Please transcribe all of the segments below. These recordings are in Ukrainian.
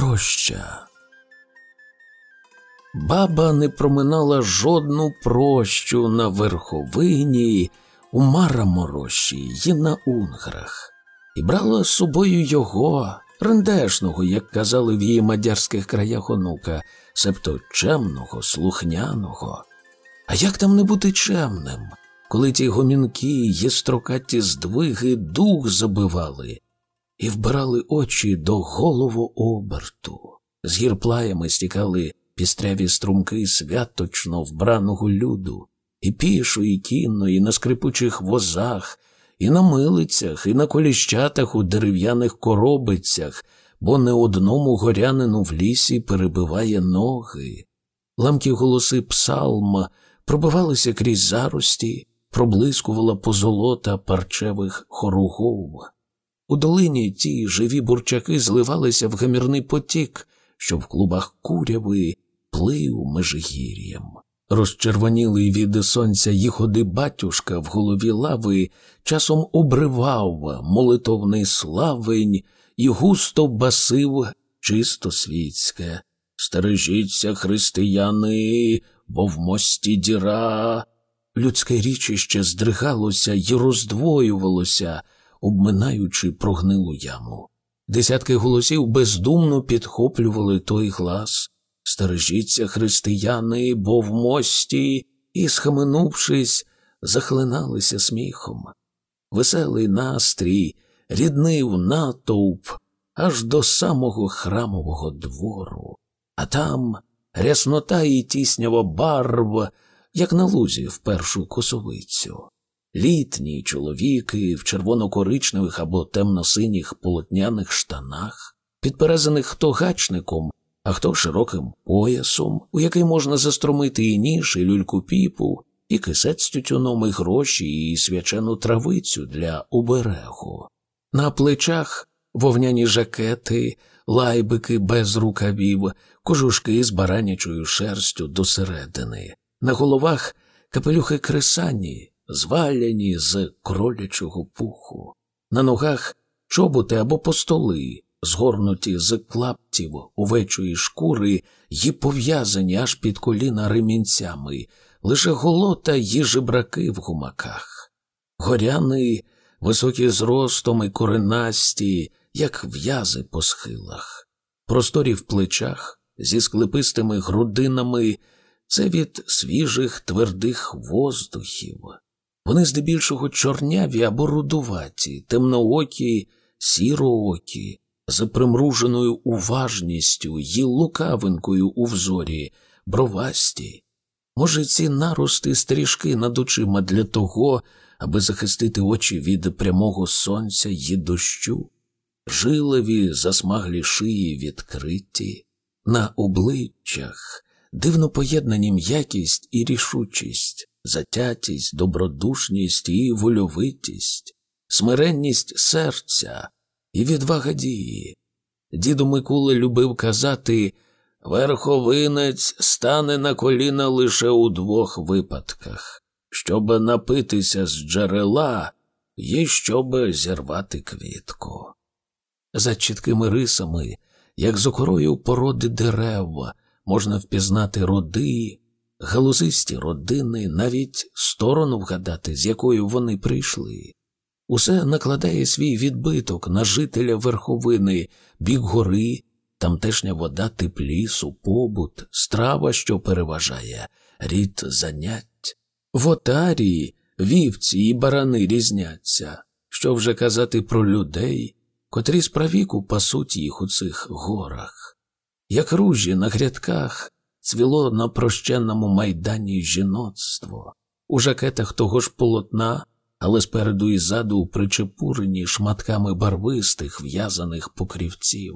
Проща. Баба не проминала жодну прощу на верховині, у Мараморощі й на Унграх, і брала з собою його, рендешного, як казали в її мадярських краях онука, себто чемного, слухняного. А як там не бути чемним, коли ті гомінки, єстрокаті здвиги дух забивали і вбирали очі до голову оберту, з гірплаями стікали пістряві струмки святочно вбраного люду, і пішо, і кінно, і на скрипучих возах, і на милицях, і на коліщатах у дерев'яних коробицях, бо не одному горянину в лісі перебиває ноги. Ламкі голоси псалма пробивалися крізь зарості, проблискувала позолота парчевих хоругов. У долині ті живі бурчаки зливалися в гамірний потік, що в клубах куряви плив межигір'ям. Розчервонілий від сонця їходи батюшка в голові лави часом обривав молитовний славень і густо басив чисто світське. Стережіться, християни, бо в мості діра. Людське річище здригалося й роздвоювалося, обминаючи прогнилу яму. Десятки голосів бездумно підхоплювали той глас. Стережіться, християни, бо в мості, і, схаменувшись, захлиналися сміхом. Веселий настрій ріднив натовп аж до самого храмового двору, а там ряснота і тіснява барв, як на лузі в першу косовицю. Літні чоловіки в червоно-коричневих або темно-синіх полотняних штанах, підперезаних хто гачником, а хто широким поясом, у який можна застромити і ніж, і люльку піпу, і кисет з тютюном, і гроші, і свячену травицю для оберегу. На плечах вовняні жакети, лайбики без рукавів, кожушки з баранячою шерстю досередини, на головах капелюхи кресані, зваляні з кролячого пуху, на ногах чоботи або постоли, згорнуті з клаптів овечої шкури й пов'язані аж під коліна ремінцями, лише голота й жебраки в гумаках. Горяни, високі зростом і коренасті, як в'язи по схилах, просторі в плечах зі склепистими грудинами, це від свіжих твердих воздухів. Вони здебільшого чорняві або рудуваті, темноокі, сіроокі, з примруженою уважністю й лукавинкою у взорі, бровасті. Може, ці нарости стрижки над очима для того, аби захистити очі від прямого сонця й дощу, жилеві засмаглі шиї відкриті, на обличчях дивно поєднані м'якість і рішучість, затятість, добродушність і вольовитість, смиренність серця і відвага дії. Діду Микула любив казати верховинець стане на коліна лише у двох випадках, щоб напитися з джерела і щоб зірвати квітку. За чіткими рисами, як з окорою породи дерев, можна впізнати роди, галузисті родини, навіть сторону вгадати, з якою вони прийшли. Усе накладає свій відбиток на жителя верховини, бік гори, тамтешня вода тип лісу, побут, страва, що переважає, рід занять. В отарії вівці і барани різняться, що вже казати про людей, котрі справіку пасуть їх у цих горах. Як ружі на грядках цвіло на прощенному майдані жіноцтво, у жакетах того ж полотна але спереду і ззаду причепурені шматками барвистих в'язаних покрівців,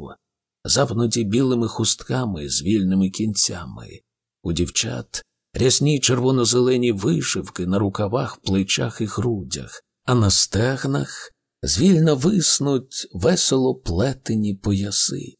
запнуті білими хустками з вільними кінцями, у дівчат рясні червоно-зелені вишивки на рукавах, плечах і грудях, а на стегнах звільно виснуть весело плетені пояси,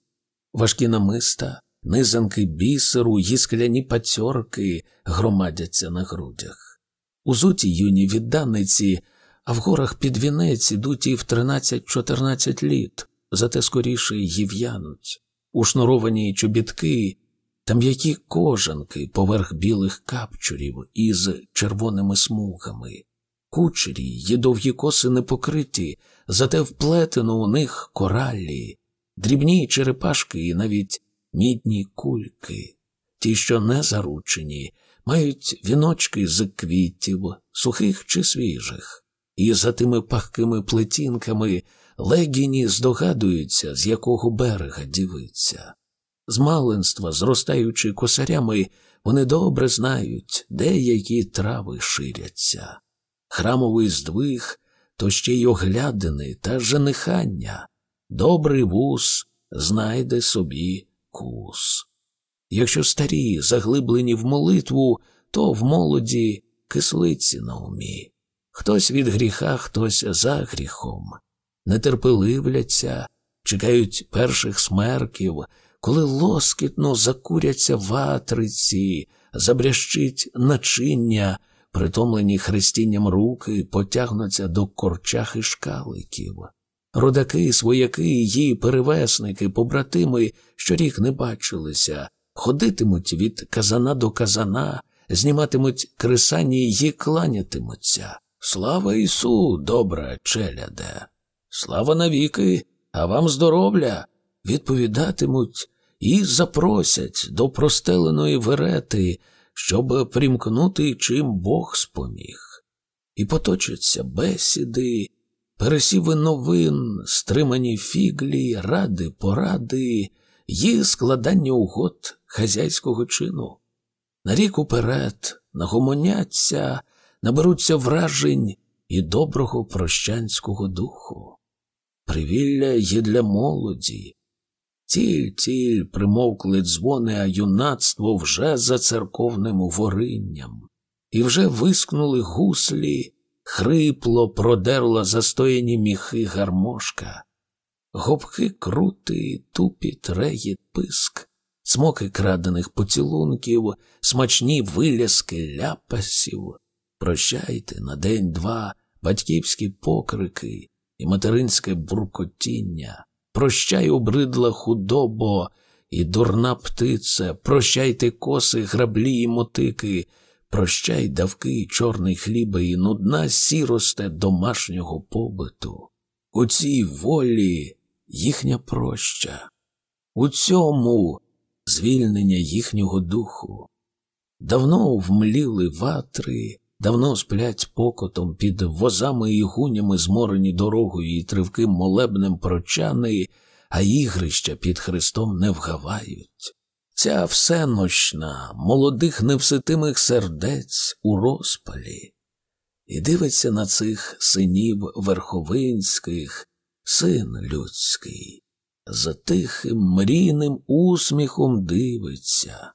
важкі намиста. Низанки бісеру й скляні пацьорки громадяться на грудях. Узуті юні відданиці а в горах під вінець ідуть і в 13-14 літ, зате скоріше й в'януть. ушнуровані чобітки та м'які кожанки поверх білих капчурів із червоними смугами. Кучері й довгі коси не покриті, зате вплетено у них кораллі, дрібні черепашки і навіть мідні кульки. Ті, що не заручені, мають віночки з квітів, сухих чи свіжих, і за тими пахкими плетінками легіні здогадуються, з якого берега дівиться. З маленства, зростаючи косарями, вони добре знають, де які трави ширяться. Храмовий здвиг то ще й оглядини та женихання. Добрий вус знайде собі кус. Якщо старі заглиблені в молитву, то в молоді кислиці на умі. Хтось від гріха, хтось за гріхом. Нетерпеливляться, чекають перших смерків, коли лоскітно закуряться ватриці, забрящить начиння, притомлені хрестінням руки, потягнуться до корчах і шкаликів. Родаки, свояки, її перевесники, побратими, що рік не бачилися, ходитимуть від казана до казана, зніматимуть крисані й кланятимуться. Слава Ісу, добра челяде! Слава навіки, а вам здоров'я! Відповідатимуть і запросять до простеленої верети, щоб примкнути чим Бог споміг. І поточаться бесіди, пересіви новин, стримані фіглі, ради, поради, є складання угод хазяйського чину. На рік уперед нагомоняться, наберуться вражень і доброго прощанського духу. Привілля є для молоді. Тіль-тіль примовкли дзвони, а юнацтво вже за церковним воринням, і вже вискнули гуслі, хрипло продерла застояні міхи гармошка. Гопки крути, тупіт, регіт, писк, смоки крадених поцілунків, смачні виляски ляпасів. Прощайте на день-два батьківські покрики і материнське буркотіння. Прощай, обридла худобо і дурна птице, прощайте коси, граблі і мотики, прощай давки, чорний хліба і нудна сіросте домашнього побиту. У цій волі їхня проща, у цьому звільнення їхнього духу. Давно вмліли ватри, давно сплять покотом під возами і гунями, зморені дорогою і тривким молебнем прочани, а ігрища під Христом не вгавають. Ця всенощна, молодих невситимих сердець у розпалі, і дивиться на цих синів верховинських, син людський, за тихим мрійним усміхом дивиться,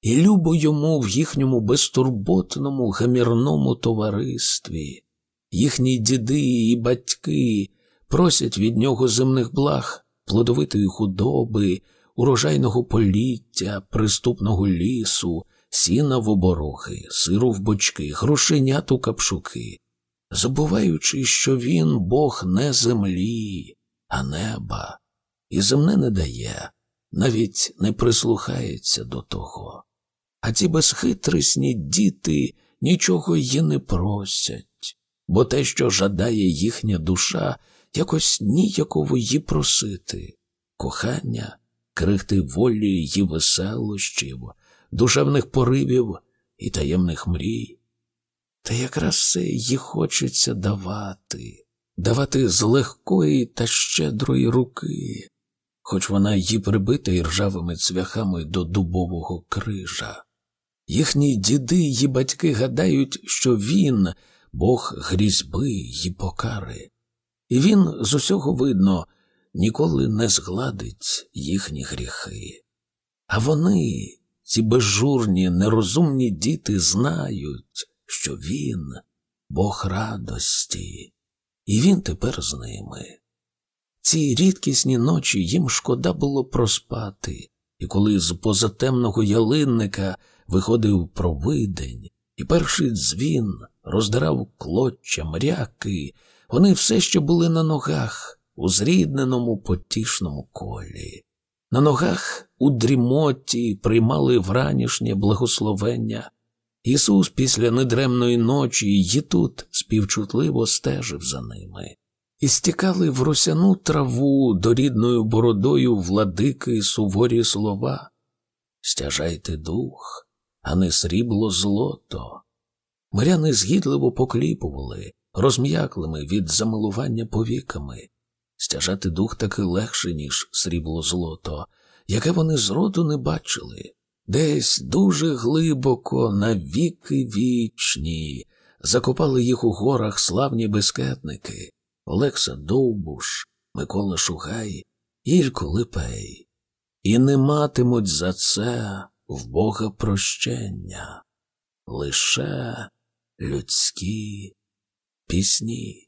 і любо йому в їхньому безтурботному гамірному товаристві, їхні діди і батьки просять від нього земних благ, плодовитої худоби, урожайного поліття, приступного лісу, сіна в оборохи, сиру в бочки, грошенят у капшуки, забуваючи, що він Бог не землі, а неба, і земне не дає, навіть не прислухається до того. А ті безхитрісні діти нічого й не просять, бо те, що жадає їхня душа, якось ніяково її просити, кохання, крихти волі й веселощів, душевних поривів і таємних мрій. Та якраз це їй хочеться давати, давати з легкої та щедрої руки, хоч вона її прибита і ржавими цвяхами до дубового крижа. Їхні діди й батьки гадають, що він Бог грізьби й покари, і він з усього видно ніколи не згладить їхні гріхи. А вони, ці безжурні, нерозумні діти, знають, що він Бог радості, і він тепер з ними. Ці рідкісні ночі їм шкода було проспати, і коли з позатемного ялинника виходив провидень, і перший дзвін роздирав клоччя мряки, вони все ще були на ногах у зрідненому потішному колі. на ногах у дрімоті приймали вранішнє благословення. Ісус після недремної ночі й тут співчутливо стежив за ними, і стікали в росяну траву дорідною бородою владики суворі слова Стяжайте дух, а не срібло злото. Миряни згідливо покліпували, розм'яклими від замилування повіками. Стяжати дух таки легше, ніж срібло злото, яке вони зроду не бачили. Десь дуже глибоко, на віки вічні, закопали їх у горах славні безкетники Олекса Довбуш, Микола Шугай, Ілько Липей, і не матимуть за це в Бога прощення, лише людські пісні.